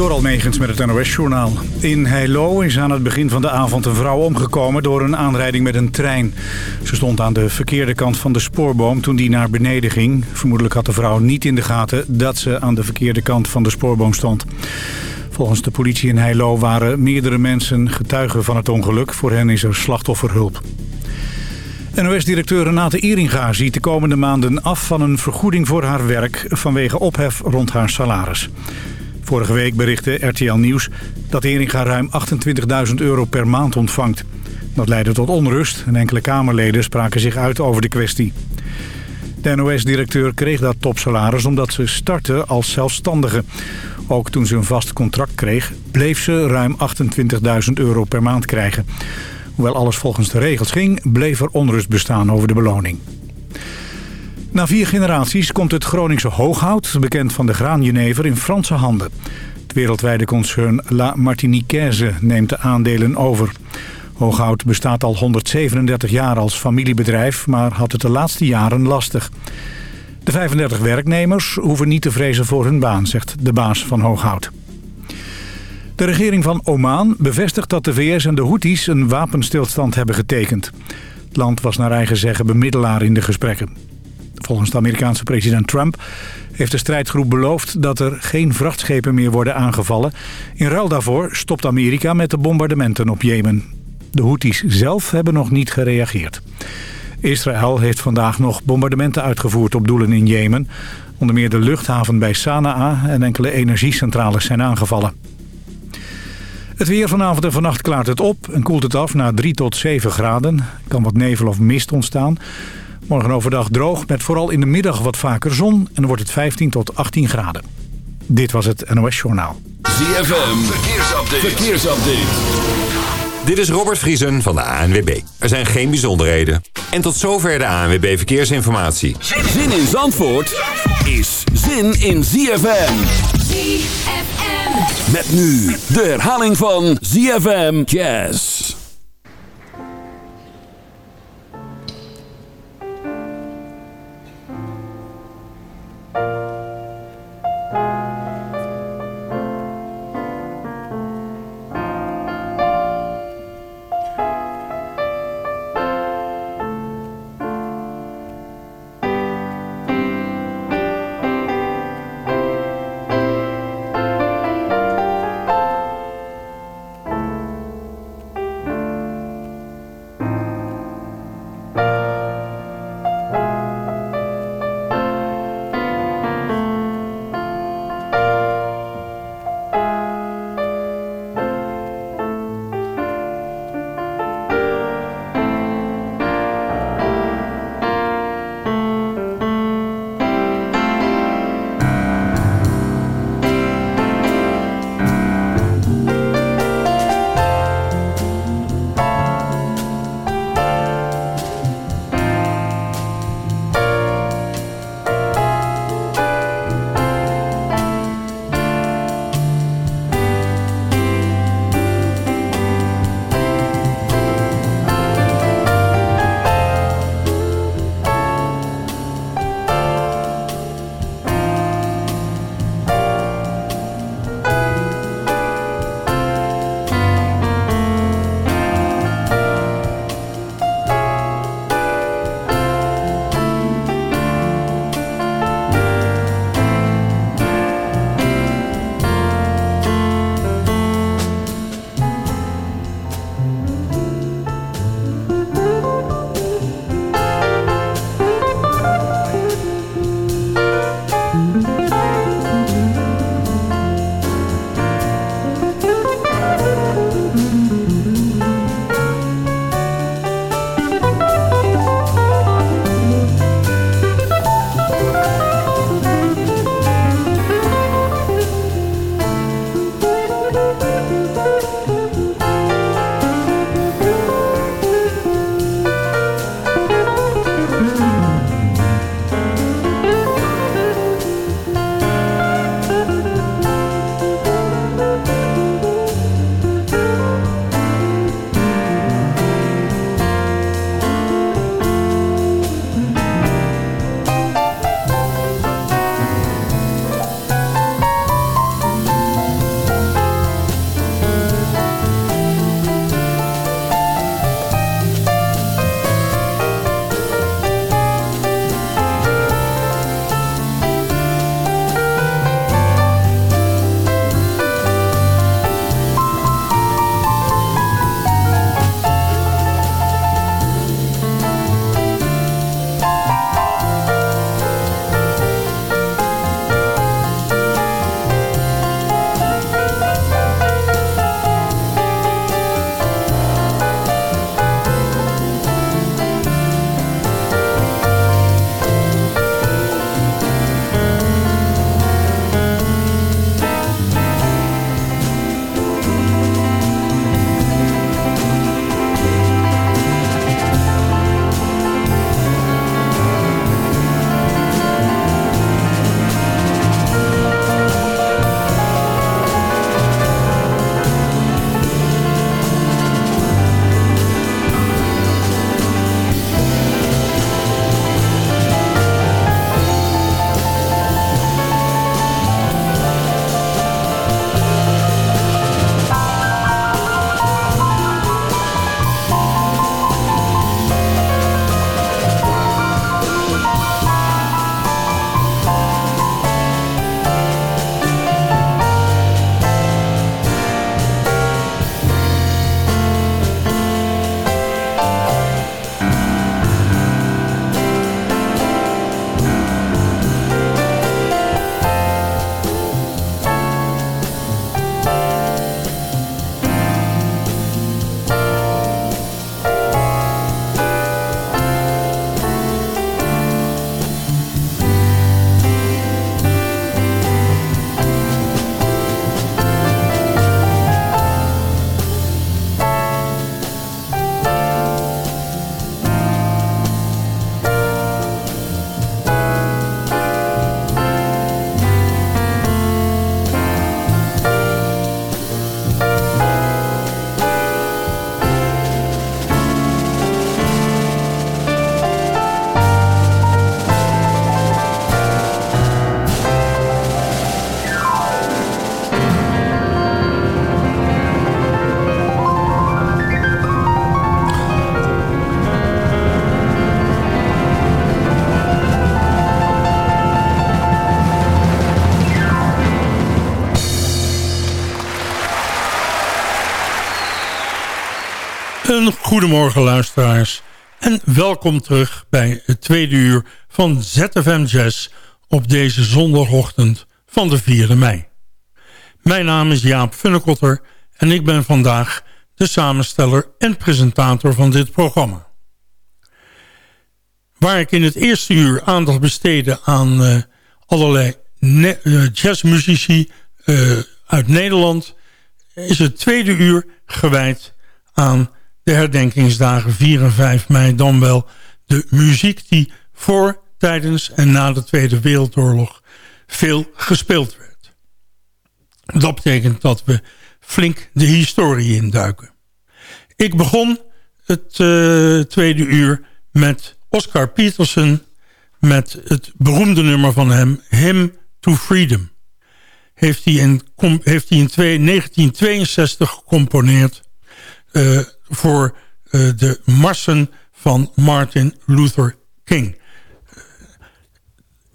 Door Almegens met het NOS-journaal. In Heilo is aan het begin van de avond een vrouw omgekomen door een aanrijding met een trein. Ze stond aan de verkeerde kant van de spoorboom toen die naar beneden ging. Vermoedelijk had de vrouw niet in de gaten dat ze aan de verkeerde kant van de spoorboom stond. Volgens de politie in Heilo waren meerdere mensen getuigen van het ongeluk. Voor hen is er slachtofferhulp. NOS-directeur Renate Ieringa ziet de komende maanden af van een vergoeding voor haar werk vanwege ophef rond haar salaris. Vorige week berichtte RTL Nieuws dat Ieringa ruim 28.000 euro per maand ontvangt. Dat leidde tot onrust en enkele Kamerleden spraken zich uit over de kwestie. De NOS-directeur kreeg dat topsalaris omdat ze startte als zelfstandige. Ook toen ze een vast contract kreeg, bleef ze ruim 28.000 euro per maand krijgen. Hoewel alles volgens de regels ging, bleef er onrust bestaan over de beloning. Na vier generaties komt het Groningse hooghout, bekend van de graanjenever, in Franse handen. Het wereldwijde concern La Martiniquaise neemt de aandelen over. Hooghout bestaat al 137 jaar als familiebedrijf, maar had het de laatste jaren lastig. De 35 werknemers hoeven niet te vrezen voor hun baan, zegt de baas van Hooghout. De regering van Oman bevestigt dat de VS en de Houthis een wapenstilstand hebben getekend. Het land was naar eigen zeggen bemiddelaar in de gesprekken. Volgens de Amerikaanse president Trump heeft de strijdgroep beloofd dat er geen vrachtschepen meer worden aangevallen. In ruil daarvoor stopt Amerika met de bombardementen op Jemen. De Houthis zelf hebben nog niet gereageerd. Israël heeft vandaag nog bombardementen uitgevoerd op doelen in Jemen. Onder meer de luchthaven bij Sanaa en enkele energiecentrales zijn aangevallen. Het weer vanavond en vannacht klaart het op en koelt het af naar 3 tot 7 graden. Kan wat nevel of mist ontstaan. Morgen overdag droog met vooral in de middag wat vaker zon en dan wordt het 15 tot 18 graden. Dit was het NOS Journaal. ZFM, verkeersupdate. verkeersupdate. Dit is Robert Vriesen van de ANWB. Er zijn geen bijzonderheden. En tot zover de ANWB Verkeersinformatie. Zin in Zandvoort is zin in ZFM. ZFM. Met nu de herhaling van ZFM Jazz. Een goedemorgen luisteraars en welkom terug bij het tweede uur van ZFM Jazz op deze zondagochtend van de 4e mei. Mijn naam is Jaap Funnekotter en ik ben vandaag de samensteller en presentator van dit programma. Waar ik in het eerste uur aandacht besteedde aan uh, allerlei uh, jazzmuzici uh, uit Nederland... is het tweede uur gewijd aan de herdenkingsdagen 4 en 5 mei... dan wel de muziek die voor, tijdens en na de Tweede Wereldoorlog veel gespeeld werd. Dat betekent dat we flink de historie induiken. Ik begon het uh, tweede uur met Oscar Peterson... met het beroemde nummer van hem, Hymn to Freedom. Heeft hij in, heeft hij in 1962 gecomponeerd... Uh, voor uh, de marsen van Martin Luther King.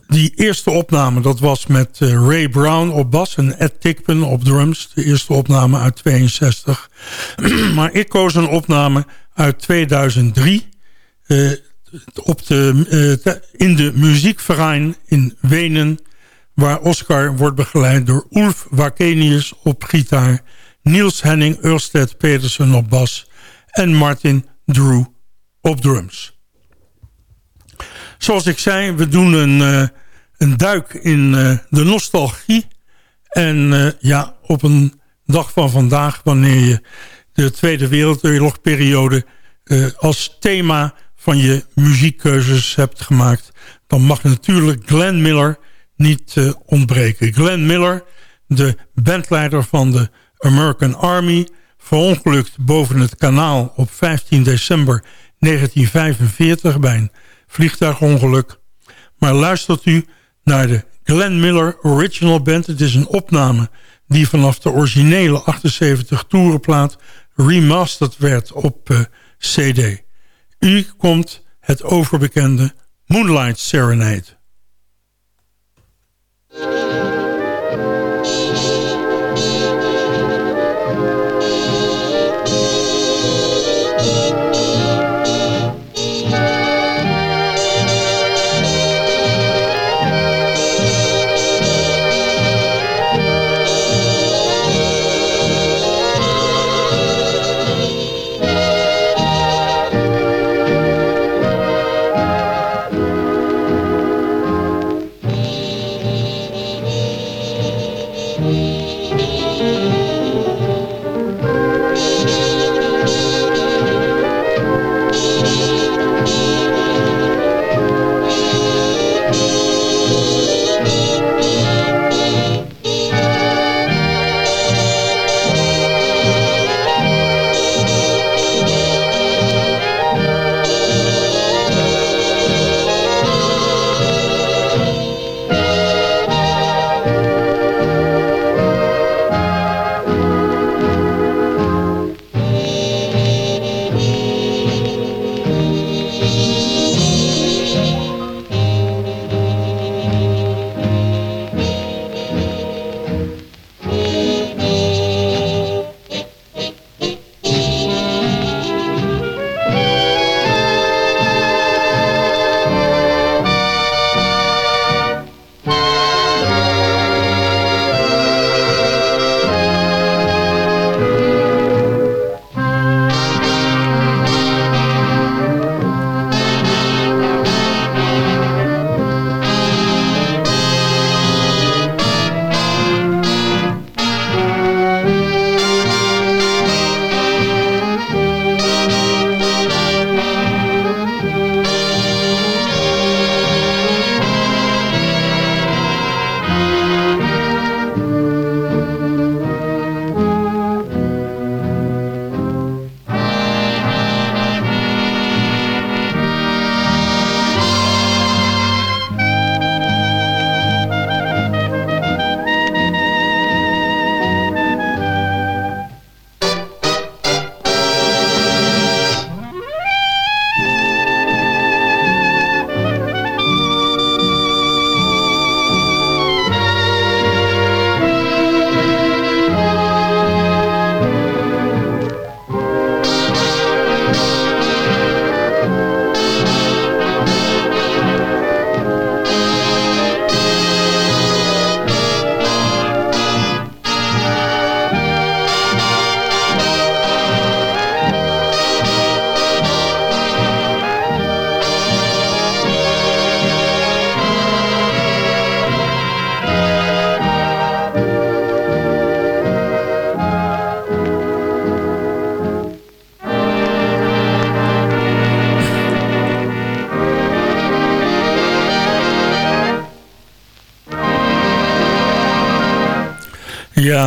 Die eerste opname, dat was met uh, Ray Brown op bas en Ed Tickpen op drums. De eerste opname uit 62. maar ik koos een opname uit 2003... Uh, op de, in de muziekverein in Wenen... waar Oscar wordt begeleid door Ulf Wakenius op gitaar... Niels Henning Ørsted Petersen op bas en Martin Drew op drums. Zoals ik zei, we doen een, uh, een duik in uh, de nostalgie. En uh, ja, op een dag van vandaag, wanneer je de Tweede Wereldoorlogperiode als thema van je muziekkeuzes hebt gemaakt... dan mag natuurlijk Glenn Miller niet ontbreken. Glenn Miller, de bandleider van de American Army verongelukt boven het kanaal op 15 december 1945 bij een vliegtuigongeluk. Maar luistert u naar de Glenn Miller Original Band. Het is een opname die vanaf de originele 78 toerenplaat remastered werd op uh, cd. U komt het overbekende Moonlight Serenade.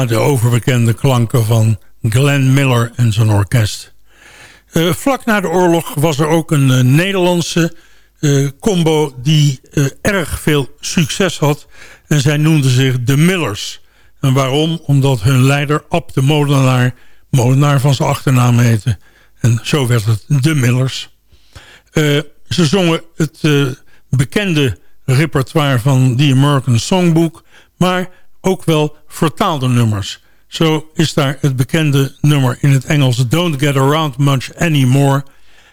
De overbekende klanken van Glenn Miller en zijn orkest. Uh, vlak na de oorlog was er ook een uh, Nederlandse uh, combo die erg veel succes had. En zij noemden zich de Millers. En waarom? Omdat hun leider Ab de Molenaar, molenaar van zijn achternaam heette. En zo werd het de Millers. ze zongen het bekende repertoire van The American Songbook... maar ook wel vertaalde nummers. Zo is daar het bekende nummer in het Engels... Don't Get Around Much Anymore.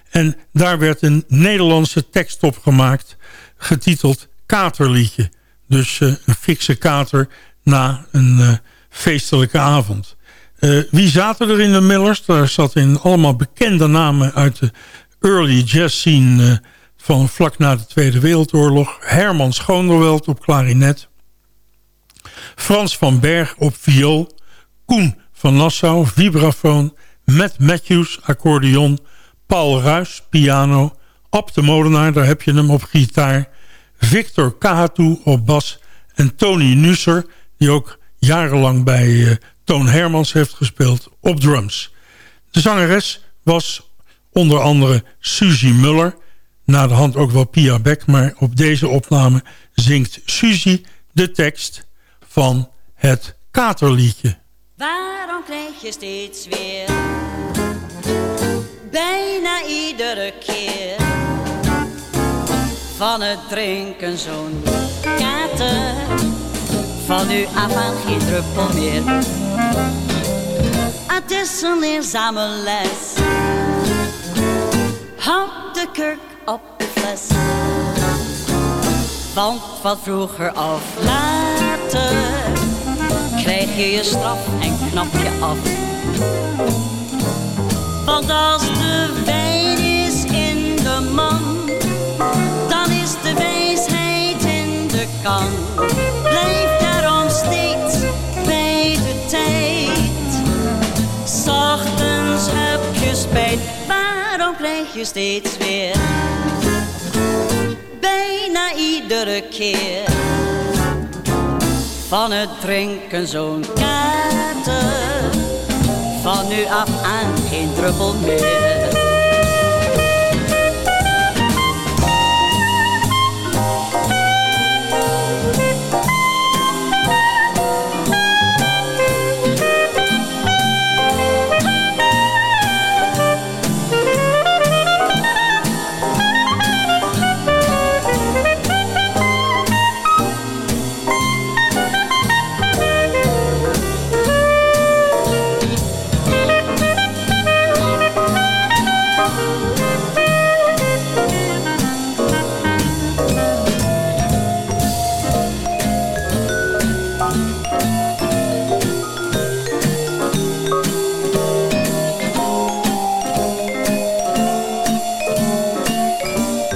En daar werd een Nederlandse tekst op gemaakt... getiteld Katerliedje. Dus uh, een fikse kater na een uh, feestelijke avond. Uh, wie zaten er in de Millers? Daar zat in allemaal bekende namen uit de early jazz scene... van vlak na de Tweede Wereldoorlog. Herman Schoonderweld op klarinet. Frans van Berg op viool. Koen van Nassau, vibrafoon. Matt Matthews, accordeon. Paul Ruis, piano. Ab de Molenaar, daar heb je hem op gitaar. Victor Kahatu op bas. En Tony Nusser, die ook jarenlang bij uh, Toon Hermans heeft gespeeld, op drums. De zangeres was onder andere Suzy Muller. Na de hand ook wel Pia Beck, maar op deze opname zingt Suzy de tekst van het katerliedje. Waarom krijg je steeds weer, bijna iedere keer, van het drinken zo'n kater, van nu af aan geen druppel meer. Het is een leerzame les, houd de kurk op de fles, want van vroeger af krijg je je straf en knap je af. Want als de wijn is in de man, dan is de wijsheid in de kan. Blijf daarom steeds bij de tijd. Zachtens heb je spijt, waarom krijg je steeds weer? Bijna iedere keer van het drinken zo'n kater. Van nu af aan geen druppel meer.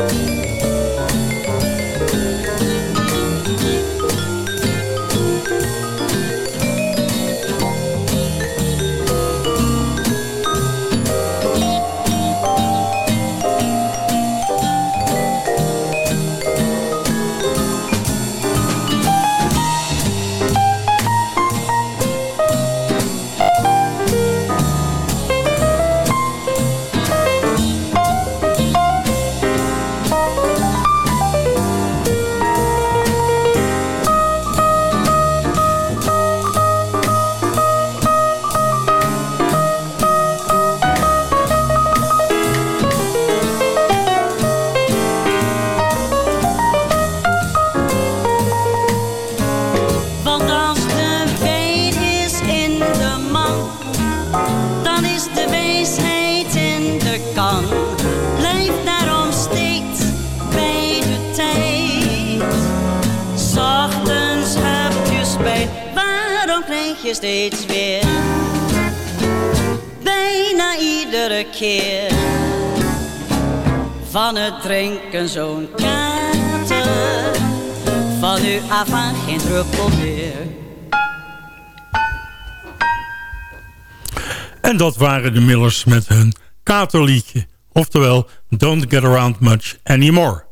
Steeds drinken zo'n kater. Van nu af aan geen druppel meer. En dat waren de Millers met hun katerliedje. Oftewel, Don't Get Around Much Anymore.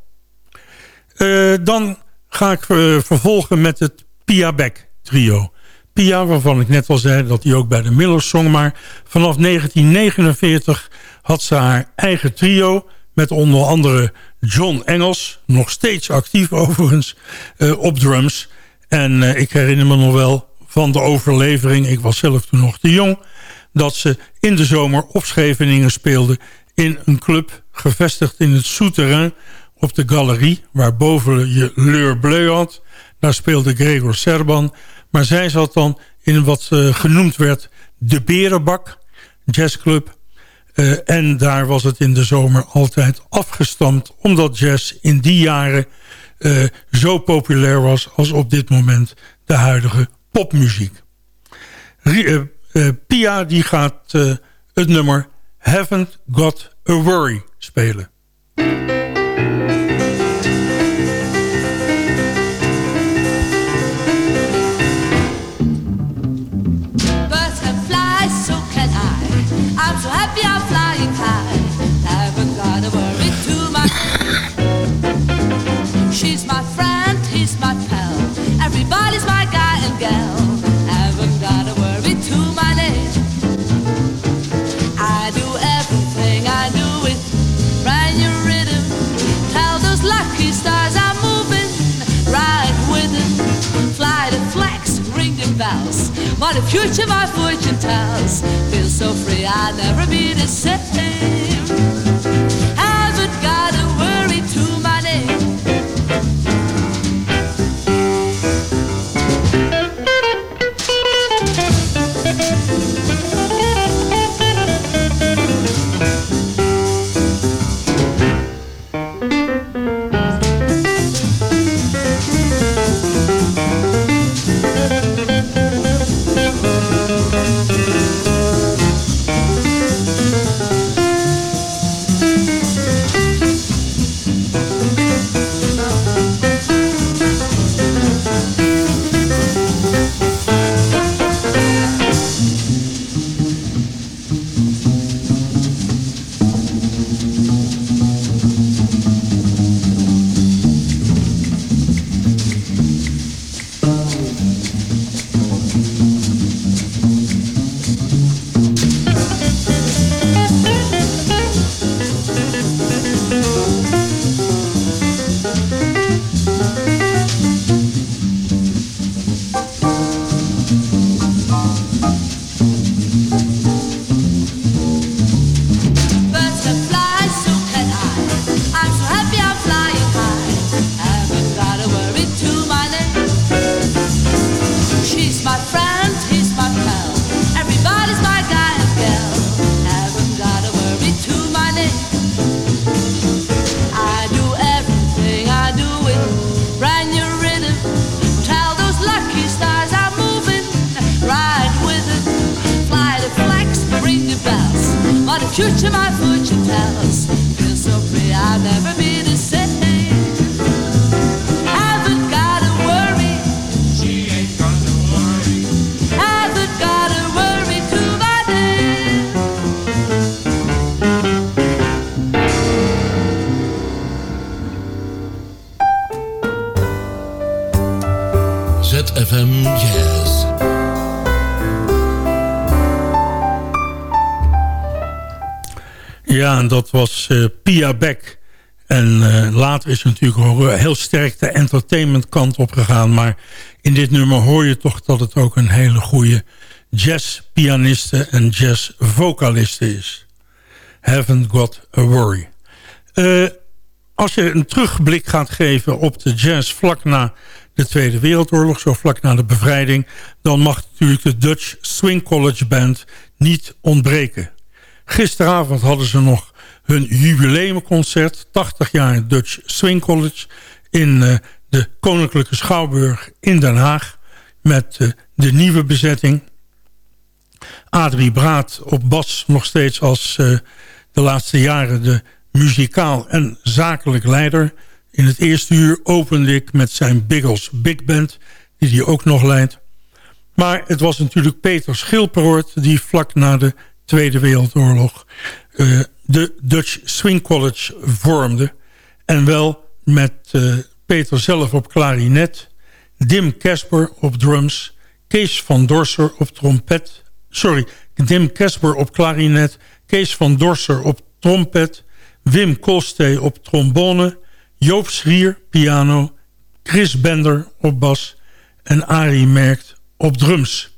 Uh, dan ga ik uh, vervolgen met het Pia Beck trio. Pia, waarvan ik net al zei dat hij ook bij de Millers zong. Maar vanaf 1949 had ze haar eigen trio... met onder andere John Engels, nog steeds actief overigens, uh, op drums. En uh, ik herinner me nog wel van de overlevering, ik was zelf toen nog te jong... dat ze in de zomer op Scheveningen speelde in een club gevestigd in het Souterrain op de galerie... waar boven je Leur Bleu had. Daar speelde Gregor Serban. Maar zij zat dan in wat uh, genoemd werd de Berenbak jazzclub. Uh, en daar was het in de zomer altijd afgestampt... omdat jazz in die jaren uh, zo populair was... als op dit moment de huidige popmuziek. Pia die gaat het nummer Haven't Got a Worry spelen. He's my friend, he's my pal. Everybody's my guy and gal. Haven't got a worry to my name. I do everything, I do it. Brand new rhythm. Tell those lucky stars I'm moving. Ride with them. Fly the flex, ring the bells. What a future my fortune tells. Feel so free, I'll never be the same. En dat was uh, Pia Beck. En uh, later is natuurlijk ook heel sterk de entertainment kant op gegaan. Maar in dit nummer hoor je toch dat het ook een hele goede jazzpianiste en jazzvocaliste is. Haven't got a worry. Uh, als je een terugblik gaat geven op de jazz vlak na de Tweede Wereldoorlog, zo vlak na de bevrijding, dan mag natuurlijk de Dutch Swing College Band niet ontbreken. Gisteravond hadden ze nog hun jubileumconcert. 80 jaar Dutch Swing College in uh, de Koninklijke Schouwburg in Den Haag. Met uh, de nieuwe bezetting. Adrie Braat op bas nog steeds als uh, de laatste jaren de muzikaal en zakelijk leider. In het eerste uur opende ik met zijn Biggles Big Band, die hij ook nog leidt. Maar het was natuurlijk Peter Schilperoort die vlak na de Tweede Wereldoorlog uh, de Dutch Swing College vormde. En wel met uh, Peter zelf op klarinet, Dim Casper op drums, Kees van Dorser op trompet. Sorry, Dim Kesper op klarinet. Kees van Dorser op trompet. Wim Kolstee op trombone. Joop Schrier, piano. Chris Bender op bas. En Arie Merkt op drums.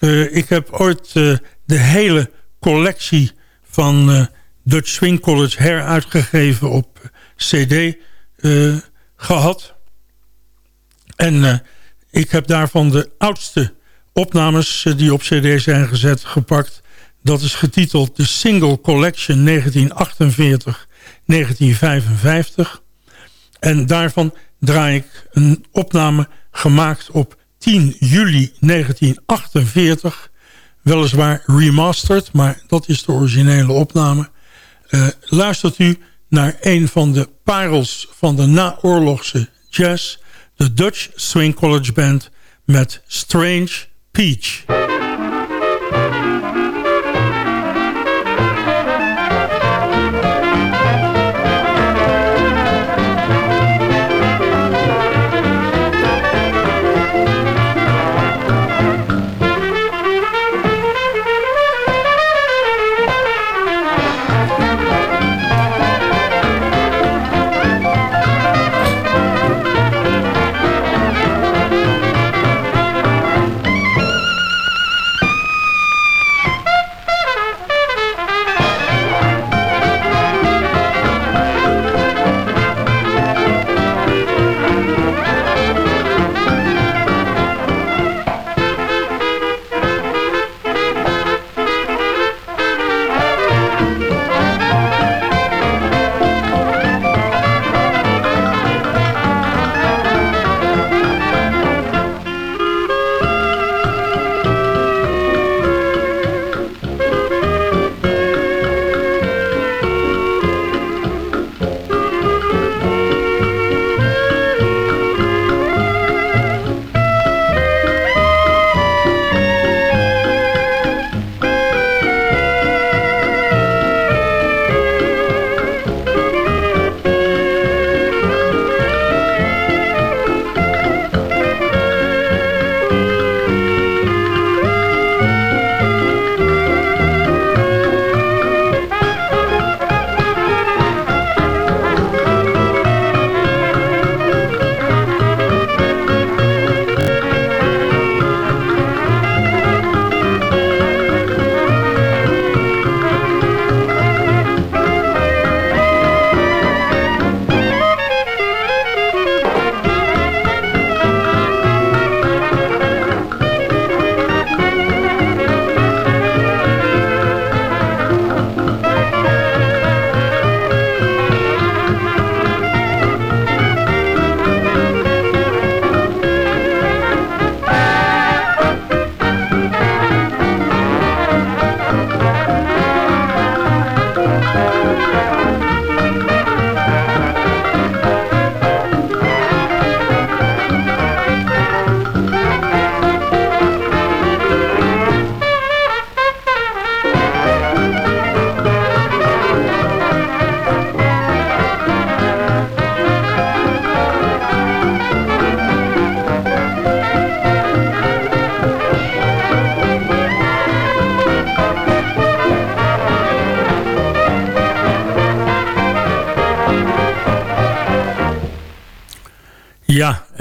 Uh, ik heb ooit de hele collectie van uh, Dutch Swing College heruitgegeven op cd gehad. En ik heb daarvan de oudste opnames die op cd zijn gezet gepakt. Dat is getiteld de Single Collection 1948-1955. En daarvan draai ik een opname gemaakt op 10 juli 1948. Weliswaar remastered, maar dat is de originele opname. Uh, luistert u naar een van de parels van de naoorlogse jazz... de Dutch Swing College Band met Strange Peach.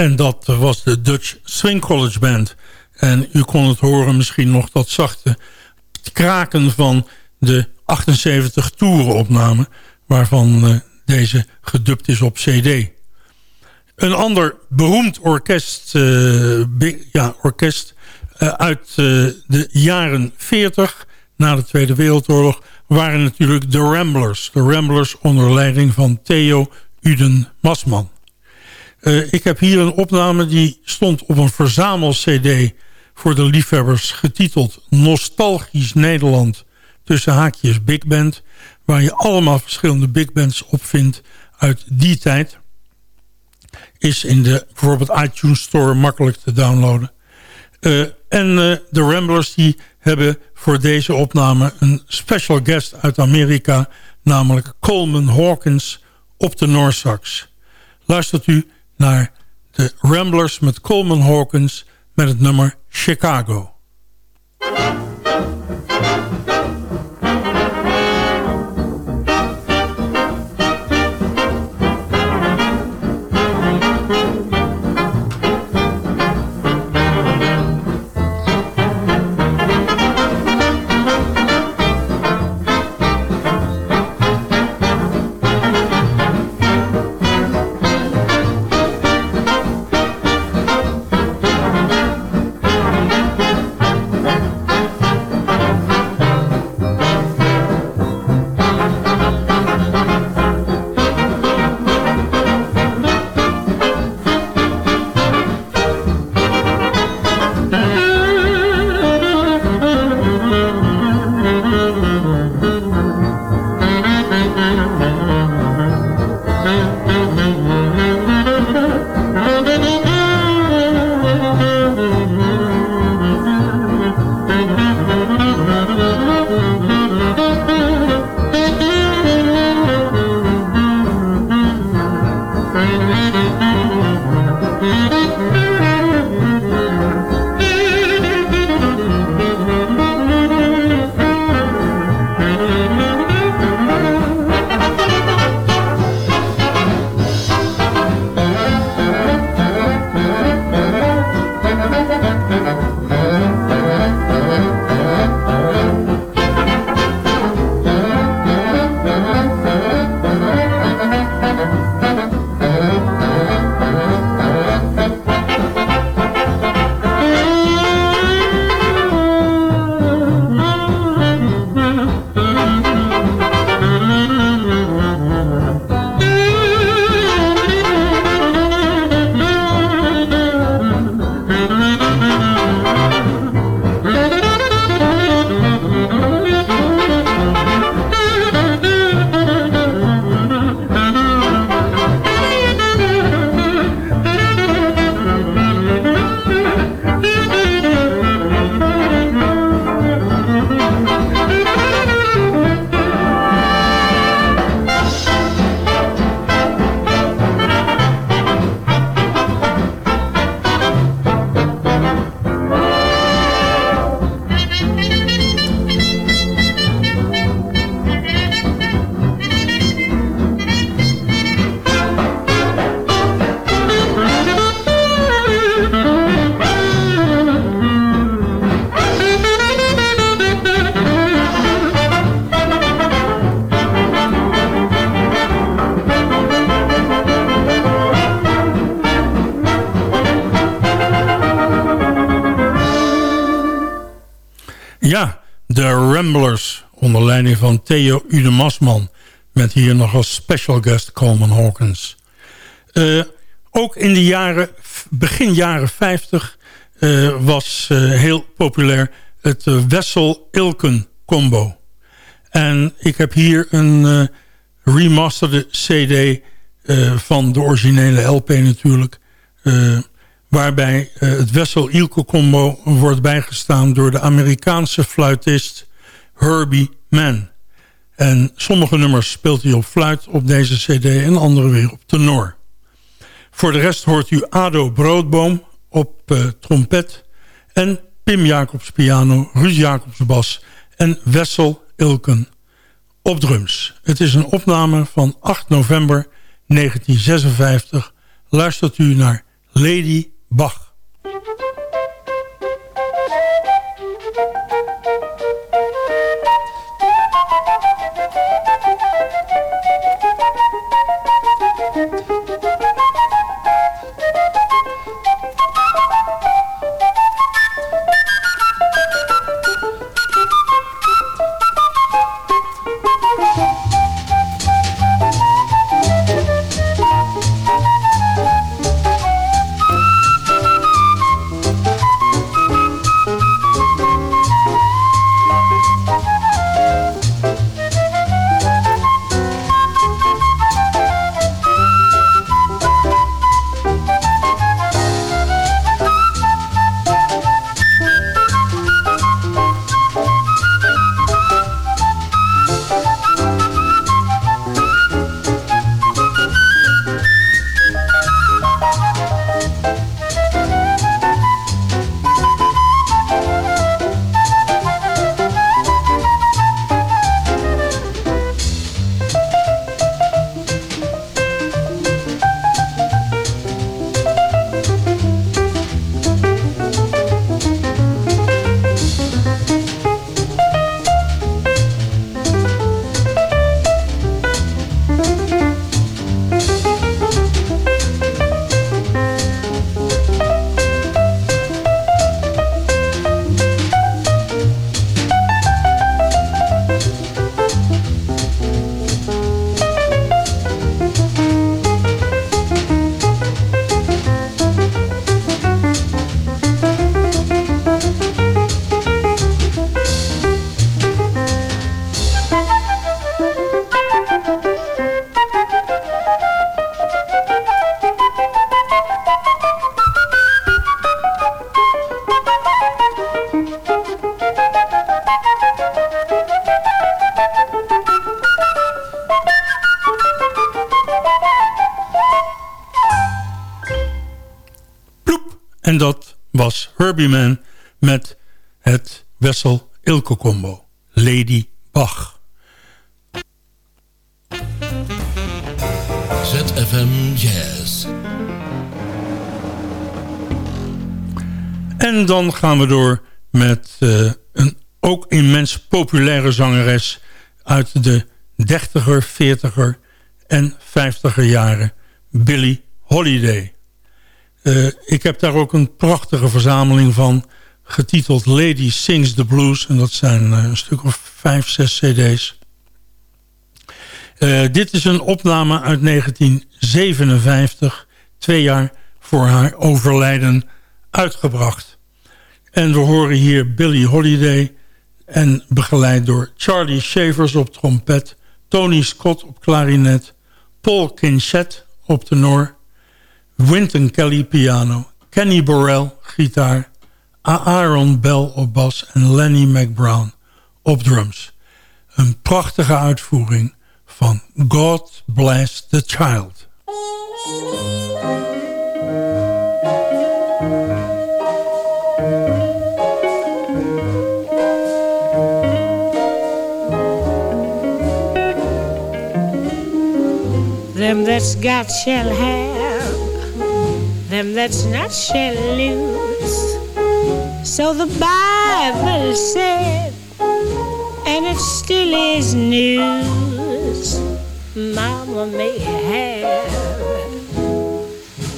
En dat was de Dutch Swing College Band. En u kon het horen misschien nog dat zachte kraken van de 78 toerenopname... waarvan uh, deze gedubt is op cd. Een ander beroemd orkest, uh, ja, orkest uh, uit de jaren 40 na de Tweede Wereldoorlog... waren natuurlijk de Ramblers. De Ramblers onder leiding van Theo Uden Masman. Uh, ik heb hier een opname die stond op een verzamel-cd voor de liefhebbers... getiteld Nostalgisch Nederland tussen haakjes Big Band... waar je allemaal verschillende big bands op vindt uit die tijd. Is in de bijvoorbeeld iTunes Store makkelijk te downloaden. Uh, en uh, de Ramblers die hebben voor deze opname een special guest uit Amerika... namelijk Coleman Hawkins op de Noorsax. Luistert u naar de Ramblers met Coleman Hawkins met het nummer Chicago. Van Theo Udemasman... met hier nog als special guest Coleman Hawkins. Uh, ook in de jaren, begin jaren 50 uh, eh, was uh, heel populair het Wessel-Ilken combo. En ik heb hier een remasterde cd van de originele LP natuurlijk... waarbij het Wessel-Ilken combo wordt bijgestaan door de Amerikaanse fluitist Herbie Mann. En sommige nummers speelt hij op fluit op deze cd en andere weer op tenor. Voor de rest hoort u Ado Broodboom op uh, trompet... en Pim Jacobs piano, Ruud Jacobs bas en Wessel Ilken op drums. Het is een opname van 8 november 1956. Luistert u naar Lady Bach. Thank you. Was Herbie Man met het Wessel Ilke combo. Lady Bach. ZFM Jazz. En dan gaan we door met uh, een ook immens populaire zangeres... uit de 30er, 40er en 50er jaren, Billie Holiday. Uh, ik heb daar ook een prachtige verzameling van getiteld Lady Sings the Blues. En dat zijn uh, een stuk of vijf, zes cd's. Uh, dit is een opname uit 1957, twee jaar voor haar overlijden uitgebracht. En we horen hier Billie Holiday en begeleid door Charlie Shavers op trompet... Tony Scott op klarinet, Paul Kinchet op tenor... Wynton Kelly piano, Kenny Burrell gitaar... Aaron Bell op bas en Lenny McBrown op drums. Een prachtige uitvoering van God Bless the Child. Them that's got shall have, that's not shall lose. So the Bible said, and it still is news. Mama may have,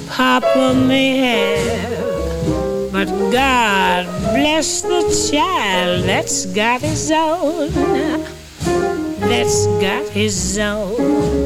Papa may have, but God bless the child that's got his own, that's got his own.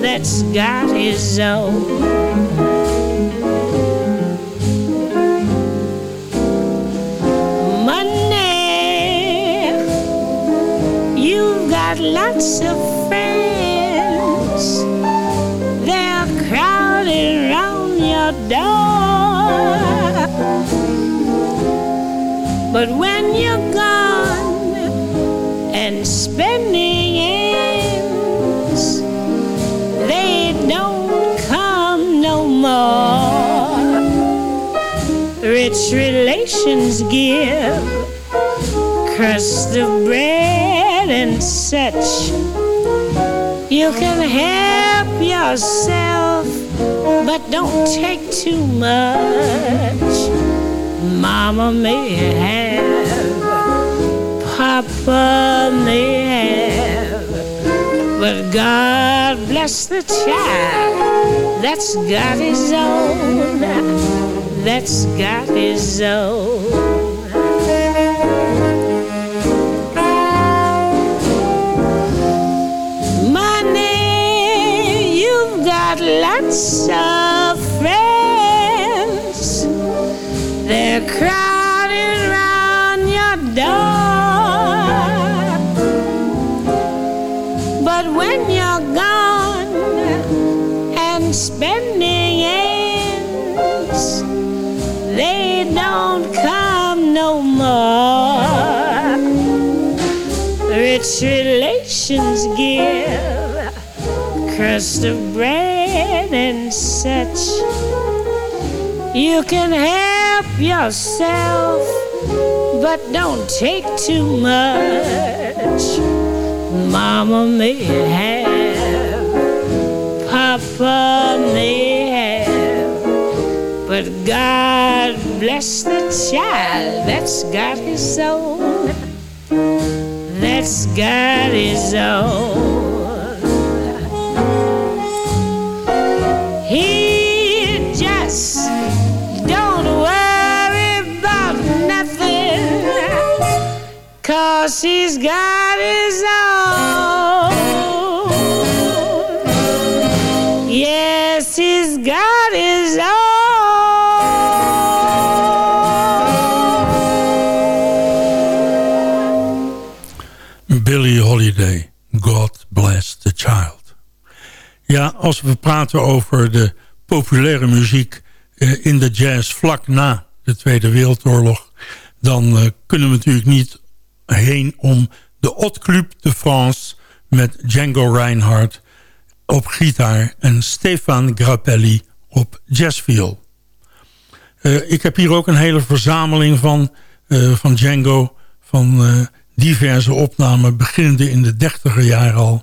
that's got his own. Money, you've got lots of friends. They're crowding around your door. But when you're gone and spending rich relations give crust of bread and such. You can help yourself, but don't take too much. Mama may have, Papa may have, but God bless the child that's got his own that's got his own. Money, you've got lots of friends. They're crowding crust of bread and such. You can help yourself, but don't take too much. Mama may have, Papa may have, but God bless the child that's got his own, that's got his own. she's got is own. Yes, she's got his own. Billie Holiday, God Bless the Child. Ja, als we praten over de populaire muziek eh, in de jazz vlak na de Tweede Wereldoorlog... dan eh, kunnen we natuurlijk niet heen om de Hot Club de France... met Django Reinhardt op gitaar en Stefan Grappelli op jazzviool. Uh, ik heb hier ook een hele verzameling van, van Django... van diverse opnamen beginnende in de dertiger jaren al.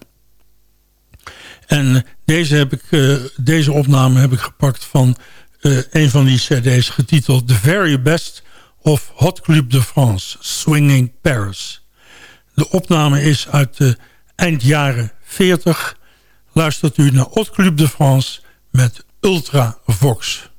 En deze, heb ik, deze opname heb ik gepakt van een van die cd's getiteld The Very Best of Hot Club de France, Swinging Paris. De opname is uit de eind jaren 40. Luistert u naar Hot Club de France met Ultra Vox.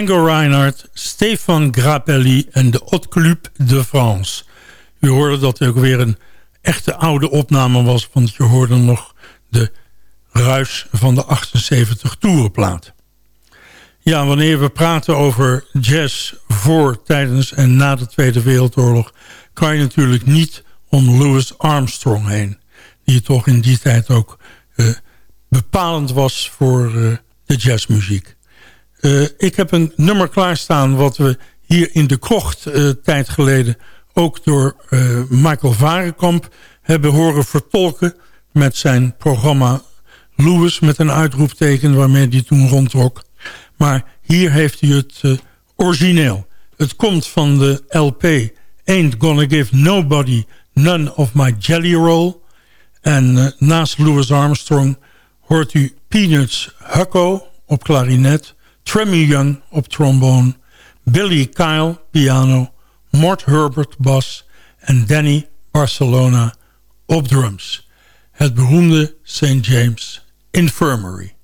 Django Reinhardt, Stefan Grappelli en de Hot Club de France. U hoorde dat het ook weer een echte oude opname was... want je hoorde nog de ruis van de 78 toerenplaat. Ja, wanneer we praten over jazz voor, tijdens en na de Tweede Wereldoorlog... kan je natuurlijk niet om Louis Armstrong heen. Die toch in die tijd ook uh, bepalend was voor uh, de jazzmuziek. Uh, ik heb een nummer klaarstaan wat we hier in de krocht uh, tijd geleden... ook door uh, Michael Varenkamp hebben horen vertolken... met zijn programma Lewis met een uitroepteken waarmee hij toen rondtrok. Maar hier heeft hij het origineel. Het komt van de LP Ain't Gonna Give Nobody None of My Jelly Roll. En naast Louis Armstrong hoort u Peanuts Hucko op klarinet... Tremmy Young op trombone... Billy Kyle piano... Mort Herbert bas en Danny Barcelona op drums. Het beroemde St. James Infirmary.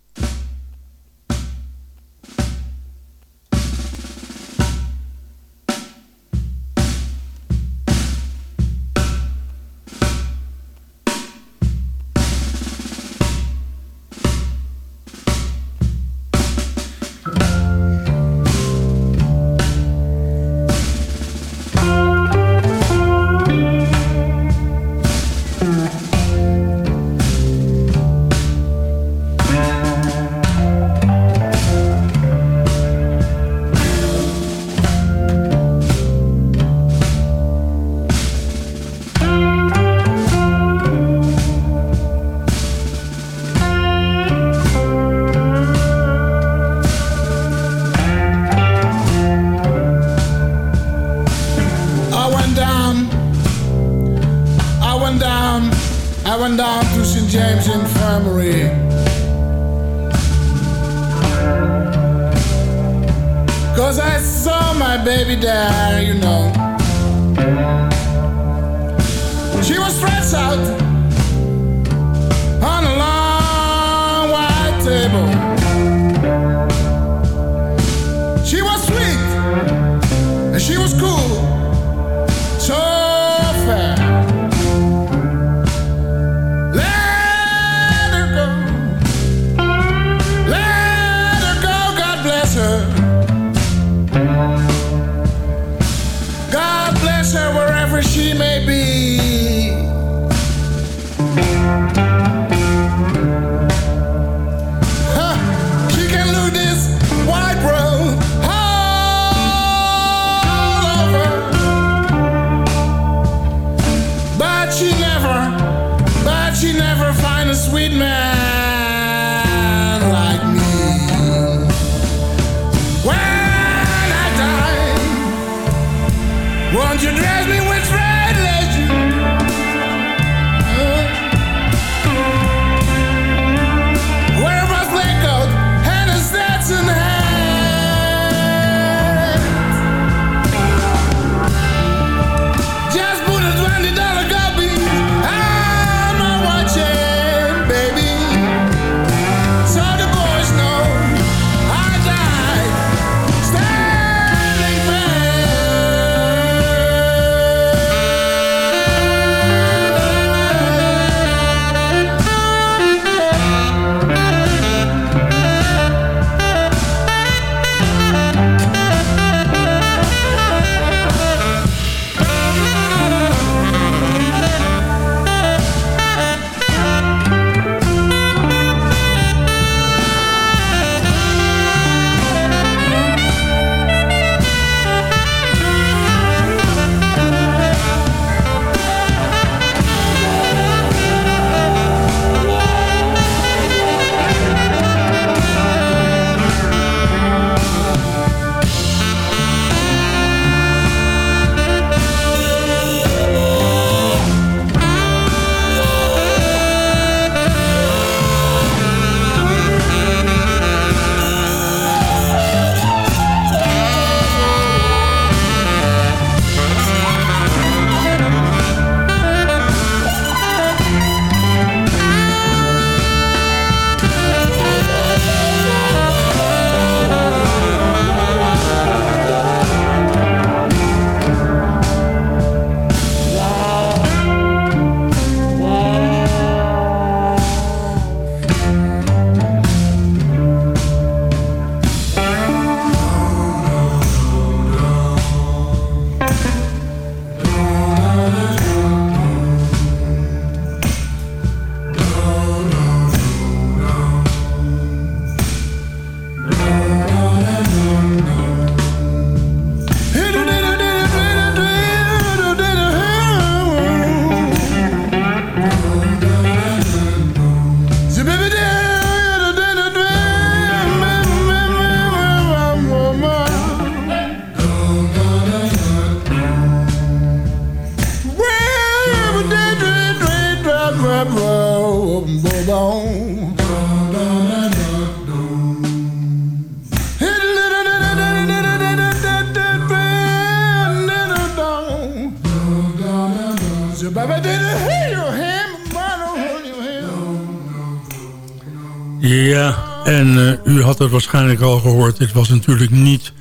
Waarschijnlijk al gehoord. Het was natuurlijk niet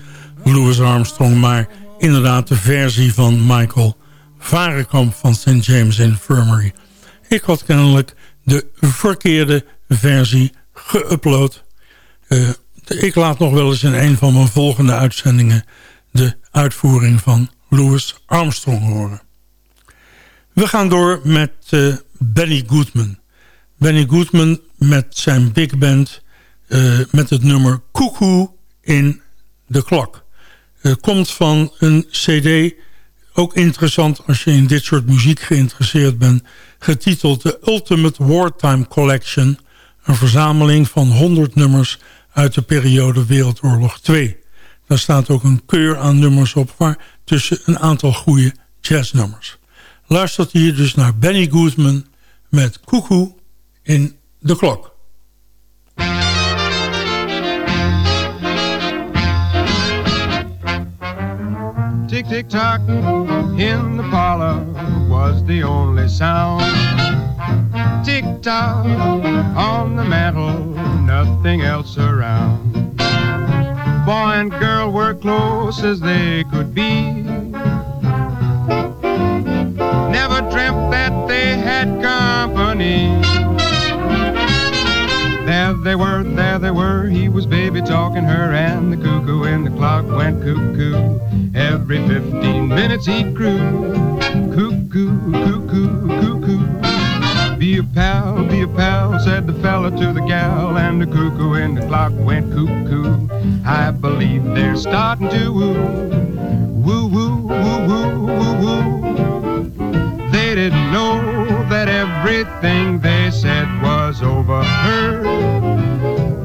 Louis Armstrong... maar inderdaad de versie van Michael Varenkamp van St. James Infirmary. Ik had kennelijk de verkeerde versie geüpload. Uh, ik laat nog wel eens in een van mijn volgende uitzendingen... de uitvoering van Louis Armstrong horen. We gaan door met uh, Benny Goodman. Benny Goodman met zijn big band... Uh, met het nummer Cuckoo in de klok. Het komt van een cd, ook interessant als je in dit soort muziek geïnteresseerd bent... getiteld The Ultimate Wartime Collection... een verzameling van 100 nummers uit de periode Wereldoorlog 2. Daar staat ook een keur aan nummers op... waar tussen een aantal goede jazznummers. Luistert hier dus naar Benny Goodman met Cuckoo in de klok. Tick tick tock in the parlor was the only sound. Tick tock on the mantel, nothing else around. Boy and girl were close as they could be. Never dreamt that they had company. They were, there they were. He was baby talking her, and the cuckoo in the clock went cuckoo. Every 15 minutes he crew. Cuckoo, cuckoo, cuckoo. Be a pal, be a pal, said the fella to the gal, and the cuckoo in the clock went cuckoo. I believe they're starting to woo. Woo, woo, woo, woo, woo, woo. They didn't know that everything they said was overheard.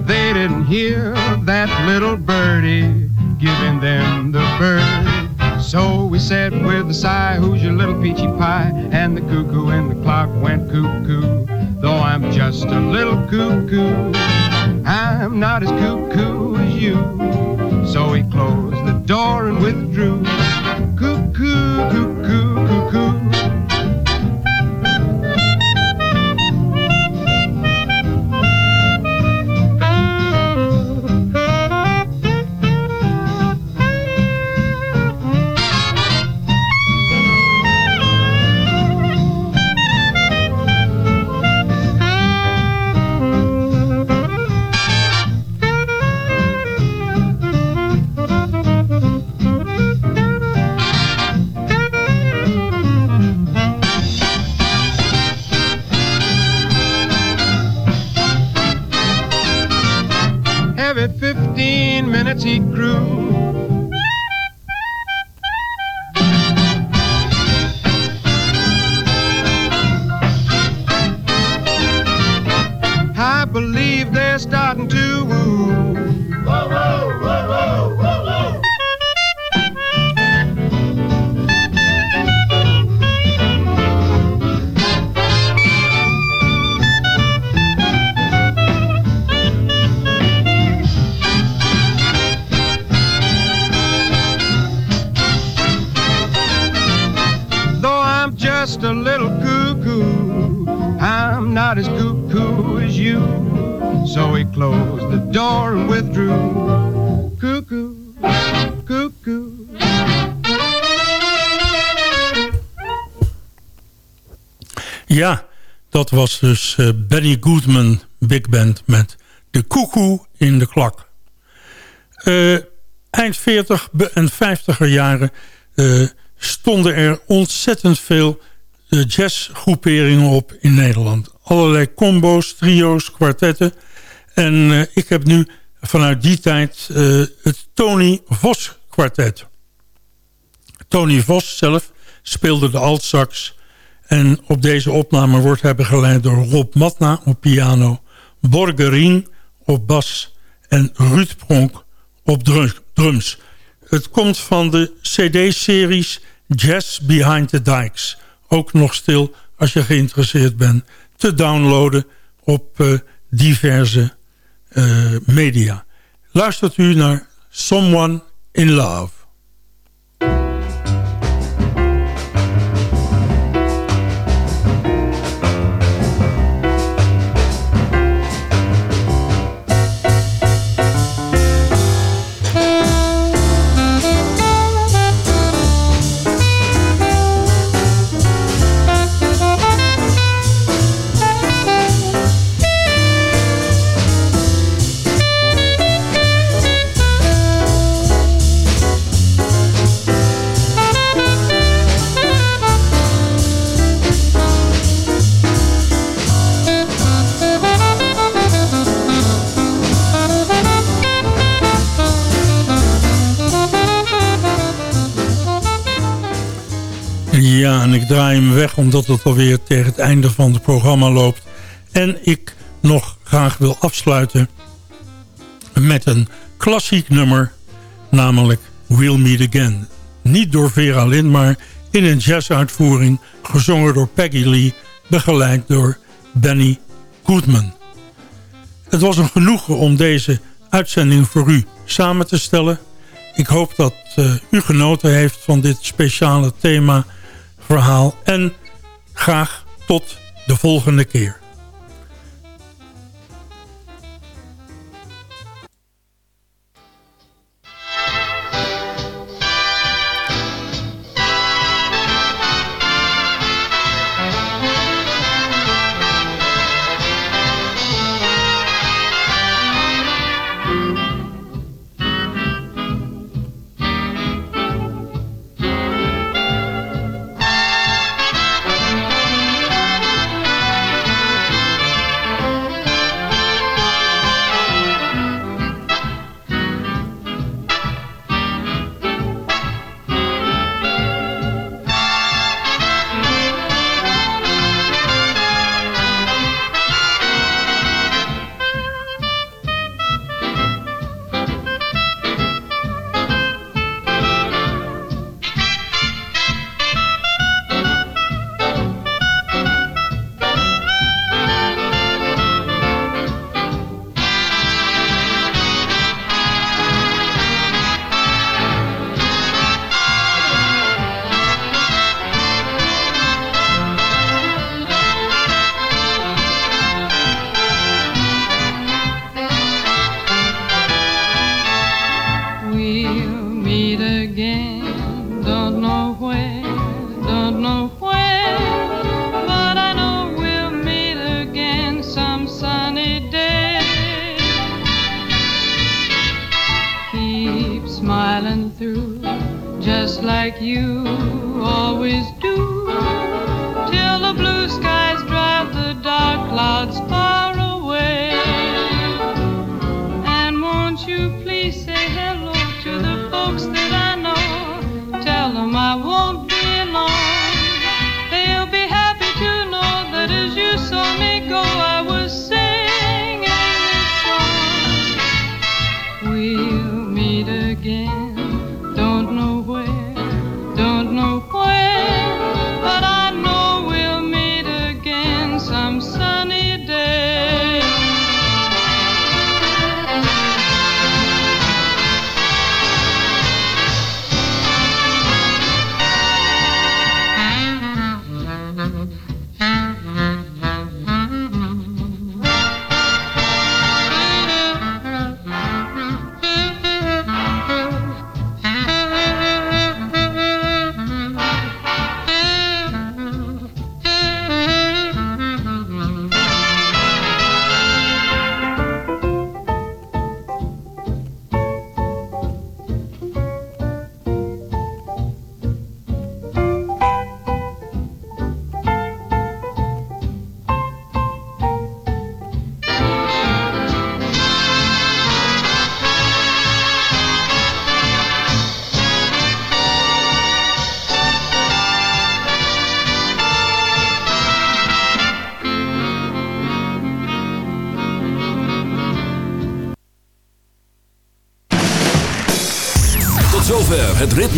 They didn't hear that little birdie giving them the bird. So we said with a sigh, Who's your little peachy pie? And the cuckoo in the clock went cuckoo. Though I'm just a little cuckoo, I'm not as cuckoo as you. So he closed the door and withdrew. Dat was dus uh, Benny Goodman Big Band met de koekoe in de klok. Uh, eind 40 en 50er jaren uh, stonden er ontzettend veel jazzgroeperingen op in Nederland. Allerlei combo's, trio's, kwartetten. En ik heb nu vanuit die tijd het Tony Vos kwartet. Tony Vos zelf speelde de altsax en op deze opname wordt hij begeleid door Rob Matna op piano... Borgerien op bas en Ruud Pronk op drums. Het komt van de cd-series Jazz Behind the Dikes. Ook nog stil, als je geïnteresseerd bent, te downloaden op uh, diverse uh, media. Luistert u naar Someone in Love. Ja, en ik draai hem weg omdat het alweer tegen het einde van het programma loopt. En ik nog graag wil afsluiten met een klassiek nummer, namelijk We'll Meet Again. Niet door Vera Lynn, maar in een jazzuitvoering, gezongen door Peggy Lee, begeleid door Benny Goodman. Het was een genoegen om deze uitzending voor u samen te stellen. Ik hoop dat uh, u genoten heeft van dit speciale thema verhaal. En graag tot de volgende keer.